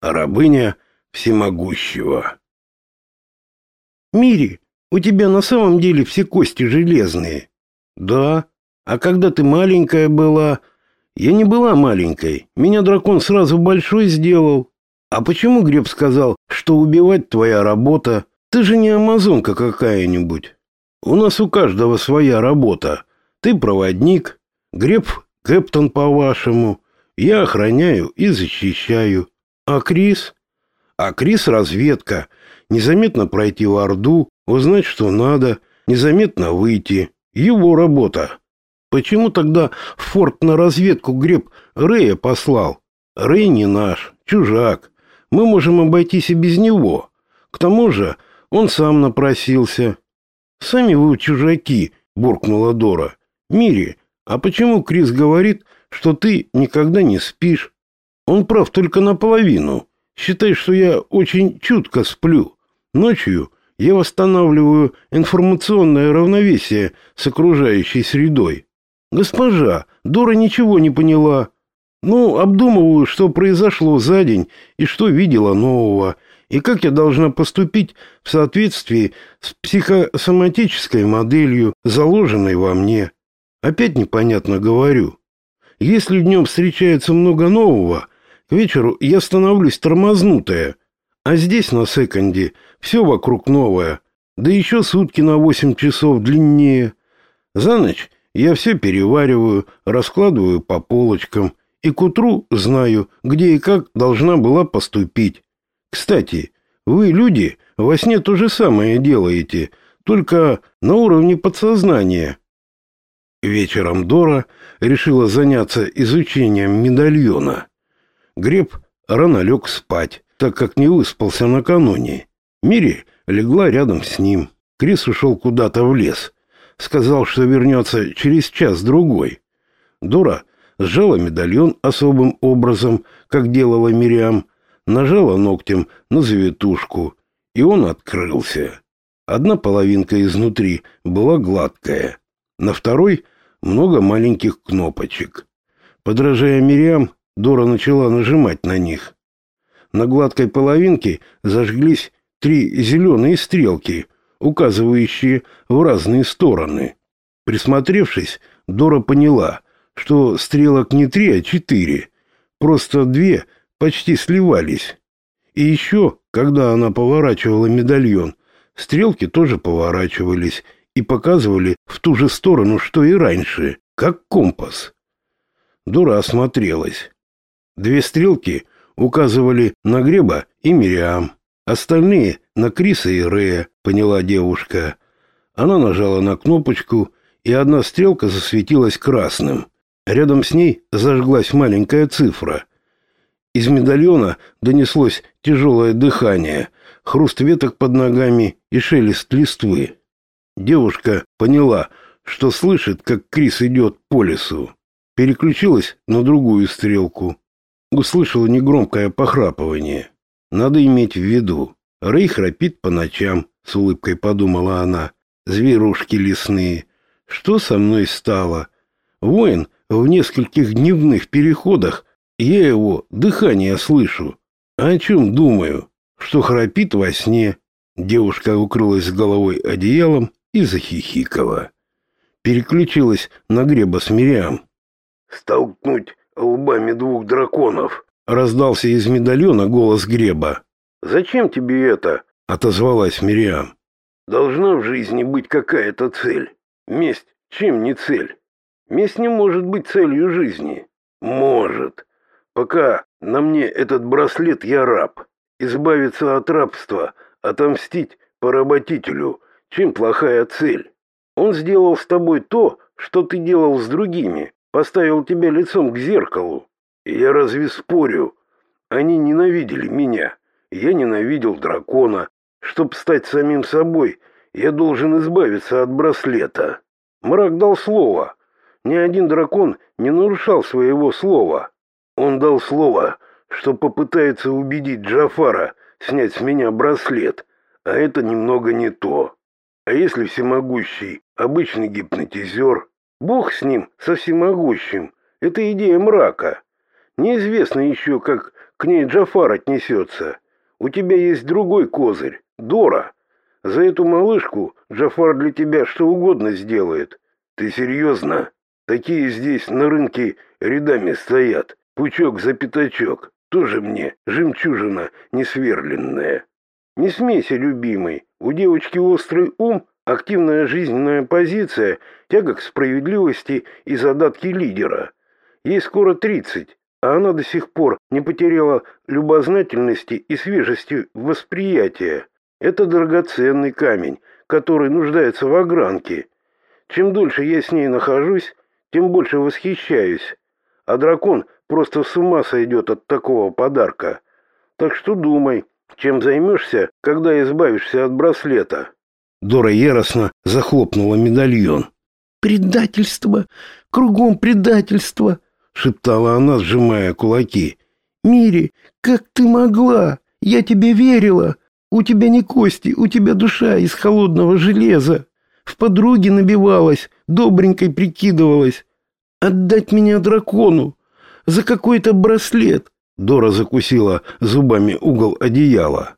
рабыня всемогущего. Мири, у тебя на самом деле все кости железные. Да. А когда ты маленькая была, я не была маленькой. Меня дракон сразу большой сделал. А почему Греб сказал, что убивать твоя работа? Ты же не амазонка какая-нибудь. У нас у каждого своя работа. Ты проводник, Греб кэптон по-вашему. Я охраняю и защищаю. А Крис? А Крис разведка. Незаметно пройти в Орду, узнать, что надо, незаметно выйти. Его работа. Почему тогда в форт на разведку Греб Рэя послал? Рэй не наш, чужак. Мы можем обойтись и без него. К тому же он сам напросился. Сами вы чужаки, буркнула Дора. Мири, а почему Крис говорит, что ты никогда не спишь? Он прав только наполовину. Считай, что я очень чутко сплю. Ночью я восстанавливаю информационное равновесие с окружающей средой. Госпожа, Дора ничего не поняла. Ну, обдумываю, что произошло за день и что видела нового, и как я должна поступить в соответствии с психосоматической моделью, заложенной во мне. Опять непонятно говорю. Если днем встречается много нового, к вечеру я становлюсь тормознутая, а здесь на секонде все вокруг новое, да еще сутки на восемь часов длиннее. За ночь я все перевариваю, раскладываю по полочкам, и к утру знаю, где и как должна была поступить. Кстати, вы, люди, во сне то же самое делаете, только на уровне подсознания. Вечером Дора решила заняться изучением медальона. Греб рано лег спать, так как не выспался накануне. Мири легла рядом с ним. Крис ушел куда-то в лес. Сказал, что вернется через час-другой. Дора сжала медальон особым образом, как делала Мириам, нажала ногтем на завитушку, и он открылся. Одна половинка изнутри была гладкая, на второй много маленьких кнопочек. Подражая Мириам, Дора начала нажимать на них. На гладкой половинке зажглись три зеленые стрелки, указывающие в разные стороны. Присмотревшись, Дора поняла, что стрелок не три, а четыре. Просто две почти сливались. И еще, когда она поворачивала медальон, стрелки тоже поворачивались и показывали в ту же сторону, что и раньше, как компас. Дора осмотрелась. Две стрелки указывали на Греба и Мириам, остальные — на Криса и Рея, поняла девушка. Она нажала на кнопочку, и одна стрелка засветилась красным — Рядом с ней зажглась маленькая цифра. Из медальона донеслось тяжелое дыхание, хруст веток под ногами и шелест листвы. Девушка поняла, что слышит, как Крис идет по лесу. Переключилась на другую стрелку. Услышала негромкое похрапывание. Надо иметь в виду. Рэй храпит по ночам, с улыбкой подумала она. Зверушки лесные. Что со мной стало? Воин в нескольких дневных переходах я его дыхание слышу. О чем думаю? Что храпит во сне. Девушка укрылась головой одеялом и захихикала. Переключилась на греба с Мириам. «Столкнуть лбами двух драконов!» Раздался из медальона голос греба. «Зачем тебе это?» — отозвалась Мириам. «Должна в жизни быть какая-то цель. Месть чем не цель?» Месть не может быть целью жизни. Может. Пока на мне этот браслет я раб. Избавиться от рабства, отомстить поработителю. Чем плохая цель? Он сделал с тобой то, что ты делал с другими. Поставил тебя лицом к зеркалу. Я разве спорю? Они ненавидели меня. Я ненавидел дракона. Чтоб стать самим собой, я должен избавиться от браслета. Мрак дал слово — ни один дракон не нарушал своего слова. Он дал слово, что попытается убедить Джафара снять с меня браслет, а это немного не то. А если всемогущий, обычный гипнотизер, бог с ним, со всемогущим, это идея мрака. Неизвестно еще, как к ней Джафар отнесется. У тебя есть другой козырь, Дора. За эту малышку Джафар для тебя что угодно сделает. Ты серьезно? Такие здесь на рынке рядами стоят, пучок за пятачок. Тоже мне жемчужина несверленная. Не смейся, любимый, у девочки острый ум, активная жизненная позиция, тяга к справедливости и задатки лидера. Ей скоро тридцать, а она до сих пор не потеряла любознательности и свежести восприятия. Это драгоценный камень, который нуждается в огранке. Чем дольше я с ней нахожусь, тем больше восхищаюсь. А дракон просто с ума сойдет от такого подарка. Так что думай, чем займешься, когда избавишься от браслета?» Дора яростно захлопнула медальон. «Предательство! Кругом предательство!» — шептала она, сжимая кулаки. «Мири, как ты могла? Я тебе верила! У тебя не кости, у тебя душа из холодного железа! В подруге набивалась, добренькой прикидывалась. Отдать меня дракону! За какой-то браслет! Дора закусила зубами угол одеяла.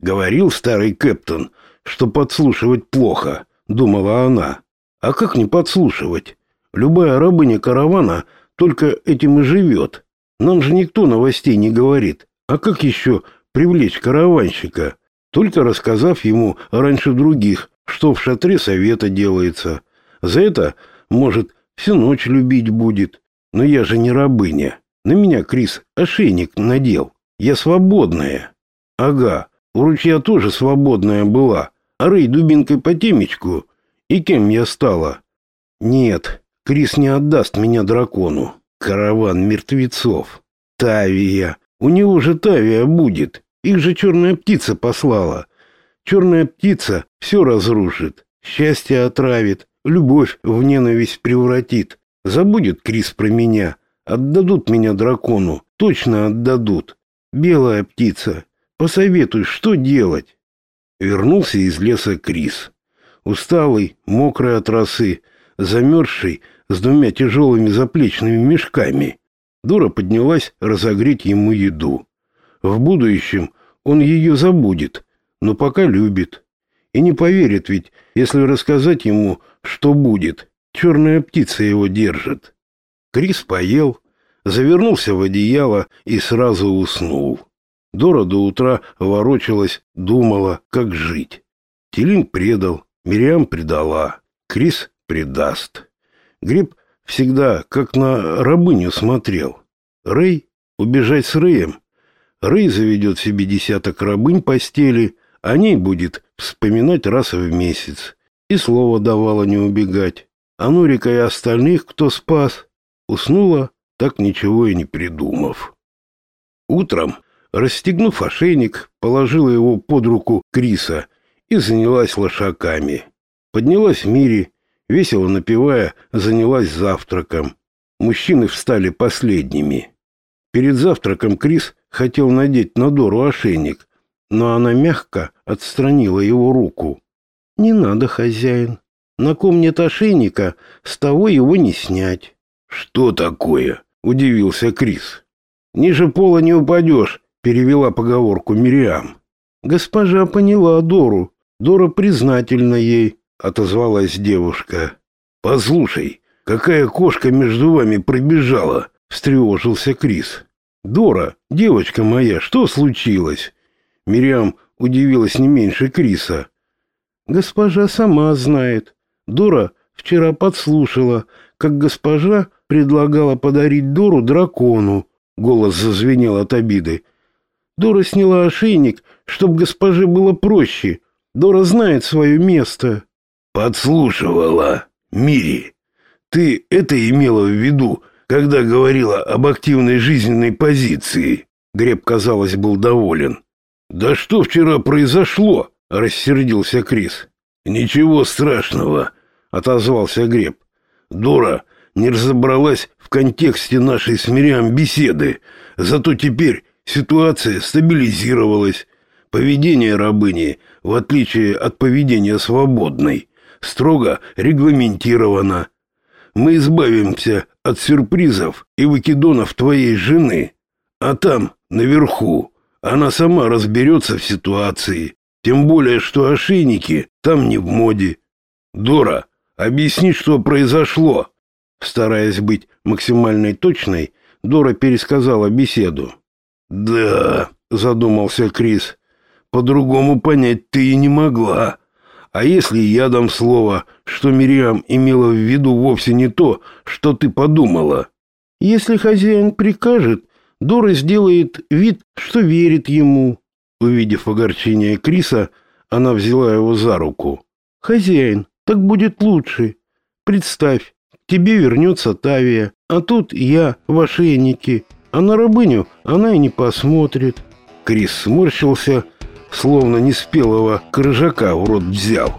Говорил старый кэптон, что подслушивать плохо, думала она. А как не подслушивать? Любая рабыня каравана только этим и живет. Нам же никто новостей не говорит. А как еще привлечь караванщика? Только рассказав ему раньше других, что в шатре совета делается. За это, может, всю ночь любить будет. Но я же не рабыня. На меня Крис ошейник надел. Я свободная. Ага, у ручья тоже свободная была. А Рэй дубинкой по темечку. И кем я стала? Нет, Крис не отдаст меня дракону. Караван мертвецов. Тавия. У него же Тавия будет. Их же черная птица послала. Черная птица все разрушит. Счастье отравит. Любовь в ненависть превратит. Забудет Крис про меня. Отдадут меня дракону, точно отдадут. Белая птица, посоветуй, что делать? Вернулся из леса Крис. Усталый, мокрый от росы, замерзший, с двумя тяжелыми заплечными мешками. Дура поднялась разогреть ему еду. В будущем он ее забудет, но пока любит. И не поверит ведь, если рассказать ему, что будет. Черная птица его держит. Крис поел, завернулся в одеяло и сразу уснул. Дора до утра ворочалась, думала, как жить. Телин предал, Мириам предала, Крис предаст. Гриб всегда как на рабыню смотрел. Рэй убежать с Рэем. Рэй заведет себе десяток рабынь постели, о ней будет вспоминать раз в месяц. И слово давала не убегать. А Нурика и остальных, кто спас, Уснула, так ничего и не придумав. Утром, расстегнув ошейник, положила его под руку Криса и занялась лошаками. Поднялась в мире, весело напевая, занялась завтраком. Мужчины встали последними. Перед завтраком Крис хотел надеть на Дору ошейник, но она мягко отстранила его руку. «Не надо, хозяин. На ком нет ошейника, с того его не снять». «Что такое?» — удивился Крис. «Ниже пола не упадешь», — перевела поговорку Мириам. «Госпожа поняла Дору. Дора признательна ей», — отозвалась девушка. «Послушай, какая кошка между вами пробежала?» — встревожился Крис. «Дора, девочка моя, что случилось?» Мириам удивилась не меньше Криса. «Госпожа сама знает. Дора вчера подслушала, как госпожа предлагала подарить Дору дракону. Голос зазвенел от обиды. Дора сняла ошейник, чтобы госпоже было проще. Дора знает свое место. Подслушивала. Мири, ты это имела в виду, когда говорила об активной жизненной позиции? Греб, казалось, был доволен. Да что вчера произошло? рассердился Крис. Ничего страшного, отозвался Греб. Дора не разобралась в контексте нашей с Мириам беседы, зато теперь ситуация стабилизировалась. Поведение рабыни, в отличие от поведения свободной, строго регламентировано. Мы избавимся от сюрпризов и выкидонов твоей жены. А там, наверху, она сама разберется в ситуации. Тем более, что ошейники там не в моде. Дора, объясни, что произошло. Стараясь быть максимально точной, Дора пересказала беседу. «Да», — задумался Крис, — «по-другому понять ты и не могла. А если я дам слово, что Мириам имела в виду вовсе не то, что ты подумала?» «Если хозяин прикажет, Дора сделает вид, что верит ему». Увидев огорчение Криса, она взяла его за руку. «Хозяин, так будет лучше. Представь, тебе вернется Тавия, а тут я в ошейнике, а на рабыню она и не посмотрит». Крис сморщился, словно неспелого крыжака в рот взял.